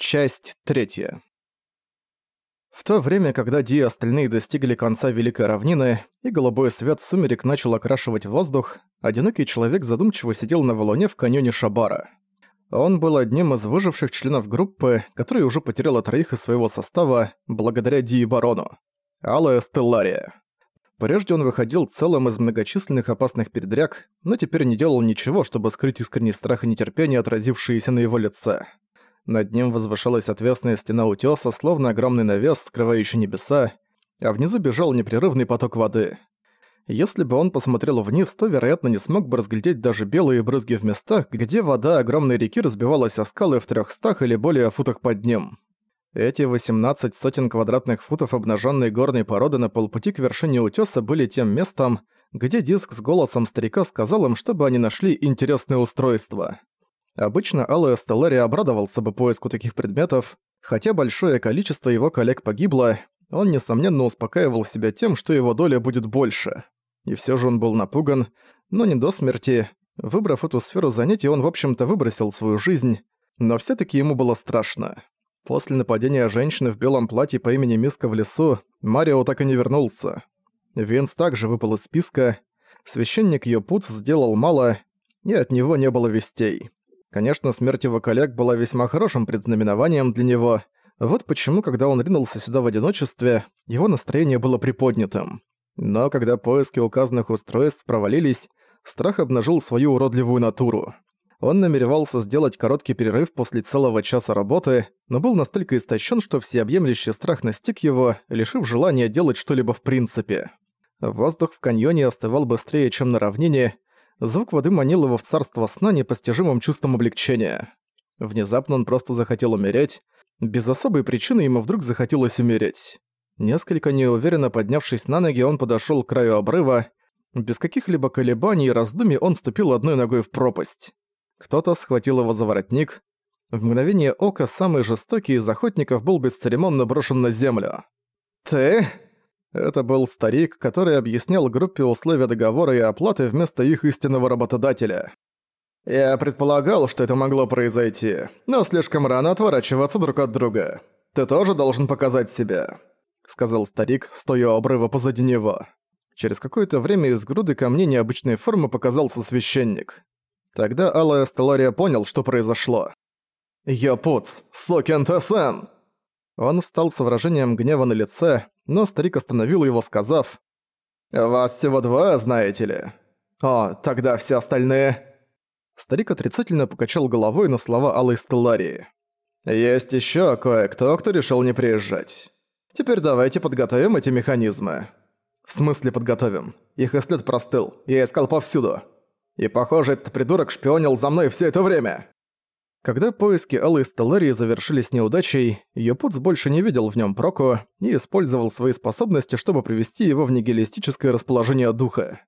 Часть третья. В то время, когда Ди и остальные достигли конца Великой Равнины, и голубой свет сумерек начал окрашивать воздух, одинокий человек задумчиво сидел на валуне в каньоне Шабара. Он был одним из выживших членов группы, которая уже потеряла троих из своего состава благодаря Ди и Барону. Алая Стеллария. Прежде он выходил целым из многочисленных опасных передряг, но теперь не делал ничего, чтобы скрыть искренний страх и нетерпение, отразившиеся на его лице. Над ним возвышалась отвесная стена утёса, словно огромный навес, скрывающий небеса, а внизу бежал непрерывный поток воды. Если бы он посмотрел вниз, то, вероятно, не смог бы разглядеть даже белые брызги в местах, где вода огромной реки разбивалась о скалы в трехстах или более футах под ним. Эти 18 сотен квадратных футов обнаженной горной породы на полпути к вершине утёса были тем местом, где диск с голосом старика сказал им, чтобы они нашли интересное устройство. Обычно Алая Стеллария обрадовался бы поиску таких предметов, хотя большое количество его коллег погибло, он, несомненно, успокаивал себя тем, что его доля будет больше. И всё же он был напуган, но не до смерти. Выбрав эту сферу занятий, он, в общем-то, выбросил свою жизнь, но всё-таки ему было страшно. После нападения женщины в белом платье по имени Миска в лесу, Марио так и не вернулся. Винс также выпал из списка, священник Йопуц сделал мало, и от него не было вестей. Конечно, смерть его коллег была весьма хорошим предзнаменованием для него. Вот почему, когда он ринулся сюда в одиночестве, его настроение было приподнятым. Но когда поиски указанных устройств провалились, страх обнажил свою уродливую натуру. Он намеревался сделать короткий перерыв после целого часа работы, но был настолько истощен, что всеобъемлющий страх настиг его, лишив желания делать что-либо в принципе. Воздух в каньоне остывал быстрее, чем на равнине, Звук воды манил его в царство сна непостижимым чувством облегчения. Внезапно он просто захотел умереть. Без особой причины ему вдруг захотелось умереть. Несколько неуверенно поднявшись на ноги, он подошёл к краю обрыва. Без каких-либо колебаний и раздумий он ступил одной ногой в пропасть. Кто-то схватил его за воротник. В мгновение ока самый жестокий из охотников был бесцеремонно брошен на землю. «Ты?» Это был старик, который объяснял группе условия договора и оплаты вместо их истинного работодателя. «Я предполагал, что это могло произойти, но слишком рано отворачиваться друг от друга. Ты тоже должен показать себя», — сказал старик, стоя у обрыва позади него. Через какое-то время из груды камней необычной формы показался священник. Тогда Алая Стеллария понял, что произошло. «Ёпуц, сукин ты Он встал с выражением гнева на лице, но старик остановил его, сказав «Вас всего двое, знаете ли? О, тогда все остальные...» Старик отрицательно покачал головой на слова Алой Стелларии. «Есть еще кое-кто, кто решил не приезжать. Теперь давайте подготовим эти механизмы». «В смысле подготовим? Их и след простыл, я искал повсюду. И похоже, этот придурок шпионил за мной все это время». Когда поиски Алой Стелларии завершились неудачей, Йопуц больше не видел в нем проку и использовал свои способности, чтобы привести его в нигилистическое расположение духа.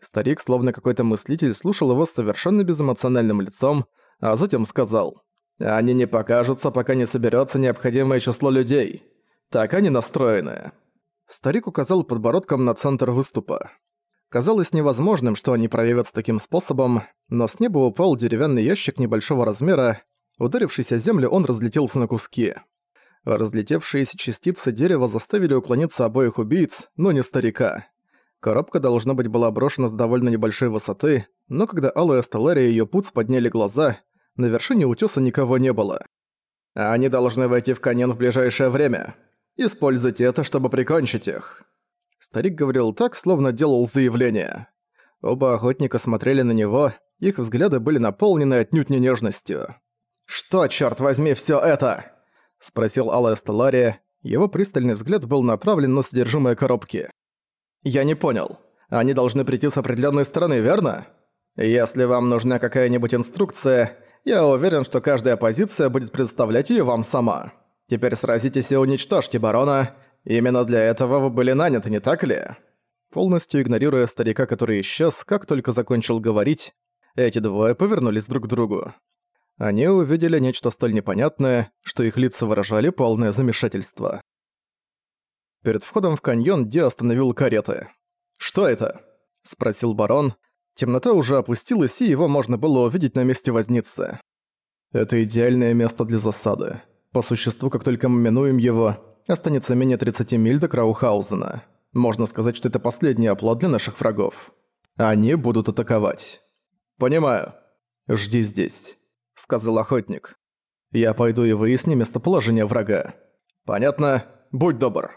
Старик, словно какой-то мыслитель, слушал его с совершенно безэмоциональным лицом, а затем сказал «Они не покажутся, пока не соберется необходимое число людей. Так они настроены». Старик указал подбородком на центр выступа. Казалось невозможным, что они проявятся таким способом, но с неба упал деревянный ящик небольшого размера, ударившийся о землю, он разлетелся на куски. Разлетевшиеся частицы дерева заставили уклониться обоих убийц, но не старика. Коробка, должно быть, была брошена с довольно небольшой высоты, но когда Алая Стеллария и её пуц подняли глаза, на вершине утёса никого не было. «Они должны войти в каньон в ближайшее время. Используйте это, чтобы прикончить их». Старик говорил так, словно делал заявление. Оба охотника смотрели на него, их взгляды были наполнены отнюдь не нежностью. «Что, черт возьми, все это?» – спросил Алая Стеллария. Его пристальный взгляд был направлен на содержимое коробки. «Я не понял. Они должны прийти с определенной стороны, верно? Если вам нужна какая-нибудь инструкция, я уверен, что каждая позиция будет представлять ее вам сама. Теперь сразитесь и уничтожьте барона. Именно для этого вы были наняты, не так ли?» Полностью игнорируя старика, который исчез, как только закончил говорить, эти двое повернулись друг к другу. Они увидели нечто столь непонятное, что их лица выражали полное замешательство. Перед входом в каньон Ди остановил кареты. «Что это?» – спросил барон. Темнота уже опустилась, и его можно было увидеть на месте возницы. «Это идеальное место для засады. По существу, как только мы минуем его, останется менее 30 миль до Краухаузена. Можно сказать, что это последний оплот для наших врагов. Они будут атаковать. Понимаю. Жди здесь, сказал охотник. Я пойду и выясню местоположение врага. Понятно. Будь добр.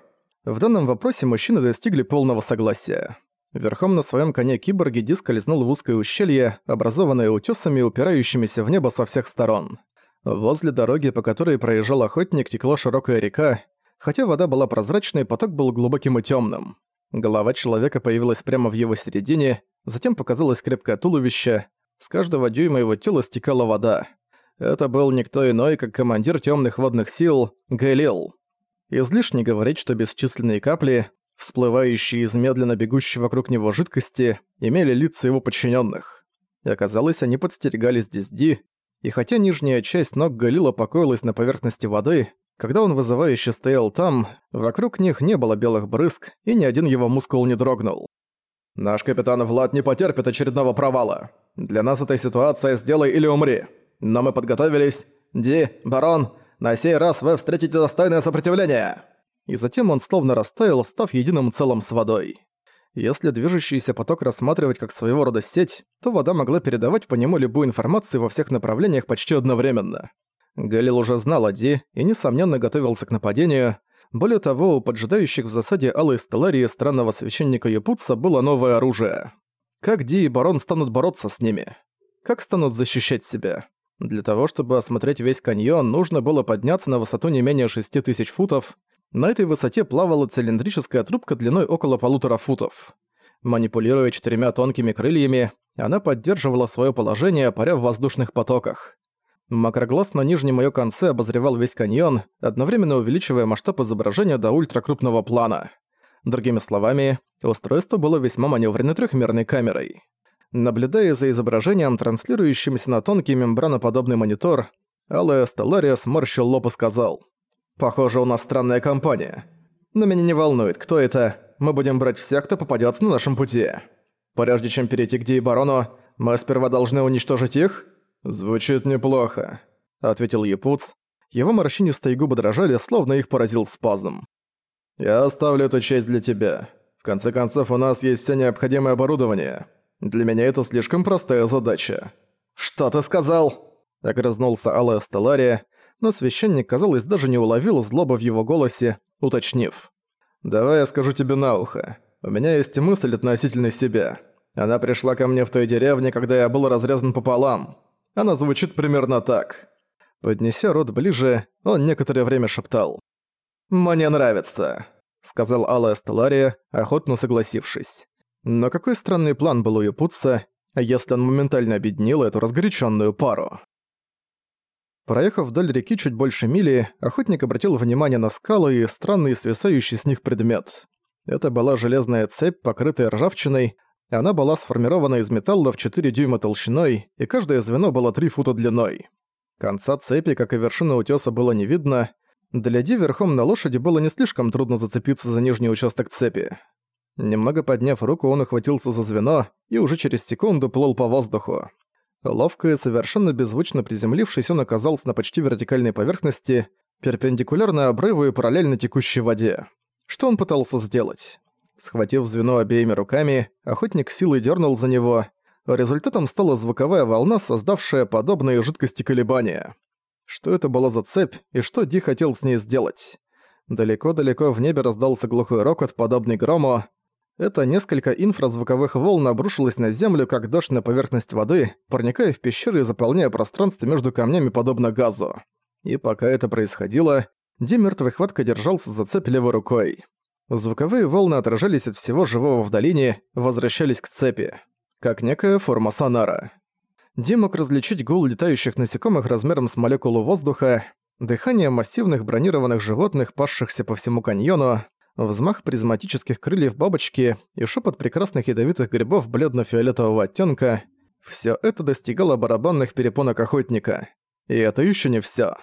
В данном вопросе мужчины достигли полного согласия. Верхом на своем коне киборги Ди скользнул в узкое ущелье, образованное утесами, упирающимися в небо со всех сторон. Возле дороги, по которой проезжал охотник, текла широкая река. Хотя вода была прозрачной, поток был глубоким и темным. Голова человека появилась прямо в его середине, затем показалось крепкое туловище. С каждого дюйма его тела стекала вода. Это был никто иной, как командир темных водных сил Гэлил. Излишне говорить, что бесчисленные капли, всплывающие из медленно бегущей вокруг него жидкости, имели лица его подчиненных. И оказалось, они подстерегали здесь Ди, и хотя нижняя часть ног Галила покоилась на поверхности воды, когда он вызывающе стоял там, вокруг них не было белых брызг, и ни один его мускул не дрогнул. «Наш капитан Влад не потерпит очередного провала. Для нас эта ситуация «сделай или умри». Но мы подготовились. Ди, барон, на сей раз вы встретите достойное сопротивление!» И затем он словно растаял, став единым целым с водой. Если движущийся поток рассматривать как своего рода сеть, то вода могла передавать по нему любую информацию во всех направлениях почти одновременно. Галил уже знал о Ди и, несомненно, готовился к нападению. Более того, у поджидающих в засаде Алой Стелларии странного священника Япутца было новое оружие. Как Ди и Барон станут бороться с ними? Как станут защищать себя? Для того, чтобы осмотреть весь каньон, нужно было подняться на высоту не менее 6000 футов. На этой высоте плавала цилиндрическая трубка длиной около полутора футов. Манипулируя четырьмя тонкими крыльями, она поддерживала свое положение, паря в воздушных потоках. Макроглаз на нижнем её конце обозревал весь каньон, одновременно увеличивая масштаб изображения до ультракрупного плана. Другими словами, устройство было весьма маневренной трёхмерной камерой. Наблюдая за изображением, транслирующимся на тонкий мембраноподобный монитор, Алая Стеллария сморщил лоб и сказал, «Похоже, у нас странная компания. Но меня не волнует, кто это. Мы будем брать всех, кто попадётся на нашем пути. Прежде чем перейти к Ди и Барону, мы сперва должны уничтожить их?» «Звучит неплохо», — ответил Япуц. Его морщинистые губы дрожали, словно их поразил спазм. «Я оставлю эту честь для тебя. В конце концов, у нас есть все необходимое оборудование. Для меня это слишком простая задача». «Что ты сказал?» — огрызнулся Алая Стеллария, но священник, казалось, даже не уловил злобы в его голосе, уточнив. «Давай я скажу тебе на ухо. У меня есть мысль относительно себя. Она пришла ко мне в той деревне, когда я был разрезан пополам. Она звучит примерно так». Поднеся рот ближе, он некоторое время шептал. «Мне нравится», — сказал Алая Стеллария, охотно согласившись. Но какой странный план был у Япутца, если он моментально объединил эту разгоряченную пару? Проехав вдоль реки чуть больше мили, охотник обратил внимание на скалы и странный свисающий с них предмет. Это была железная цепь, покрытая ржавчиной, она была сформирована из металла в 4 дюйма толщиной, и каждое звено было 3 фута длиной. Конца цепи, как и вершины утёса, было не видно. Для Ди верхом на лошади было не слишком трудно зацепиться за нижний участок цепи. Немного подняв руку, он ухватился за звено и уже через секунду плыл по воздуху. Ловко и совершенно беззвучно приземлившись, он оказался на почти вертикальной поверхности, перпендикулярно обрыву и параллельно текущей воде. Что он пытался сделать? Схватив звено обеими руками, охотник силой дернул за него. Результатом стала звуковая волна, создавшая подобные жидкости колебания. Что это была за цепь и что Ди хотел с ней сделать? Далеко-далеко в небе раздался глухой рокот, подобный грому. Это несколько инфразвуковых волн обрушилось на землю, как дождь на поверхность воды, проникая в пещеры и заполняя пространство между камнями подобно газу. И пока это происходило, Ди мертвой хваткой держался за цепь левой рукой. Звуковые волны отражались от всего живого в долине, возвращались к цепи. Как некая форма сонара. Ди мог различить гул летающих насекомых размером с молекулу воздуха, дыхание массивных бронированных животных, пасшихся по всему каньону, взмах призматических крыльев бабочки и шепот прекрасных ядовитых грибов бледно-фиолетового оттенка – все это достигало барабанных перепонок охотника. И это еще не все.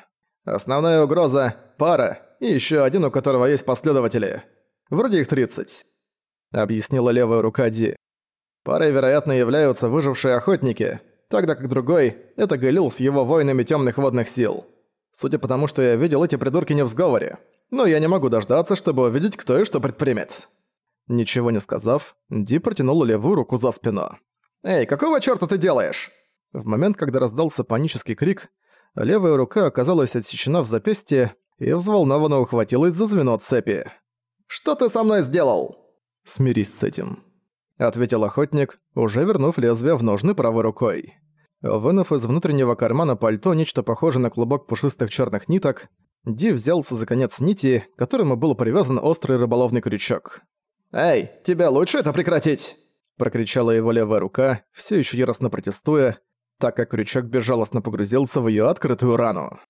Основная угроза – пара, и еще один, у которого есть последователи. Вроде их 30. Объяснила левая рука Ди. Парой, вероятно, являются выжившие охотники, тогда как другой – это Галил с его воинами темных водных сил. Судя по тому, что я видел, эти придурки не в сговоре. Но я не могу дождаться, чтобы увидеть, кто и что предпримет». Ничего не сказав, Ди протянул левую руку за спину. «Эй, какого чёрта ты делаешь?» В момент, когда раздался панический крик, левая рука оказалась отсечена в запястье и взволнованно ухватилась за звено цепи. «Что ты со мной сделал?» «Смирись с этим», — ответил охотник, уже вернув лезвие в ножны правой рукой. Вынув из внутреннего кармана пальто нечто похожее на клубок пушистых черных ниток, Ди взялся за конец нити, к которому был привязан острый рыболовный крючок. «Эй, тебе лучше это прекратить!» Прокричала его левая рука, все еще яростно протестуя, так как крючок безжалостно погрузился в ее открытую рану.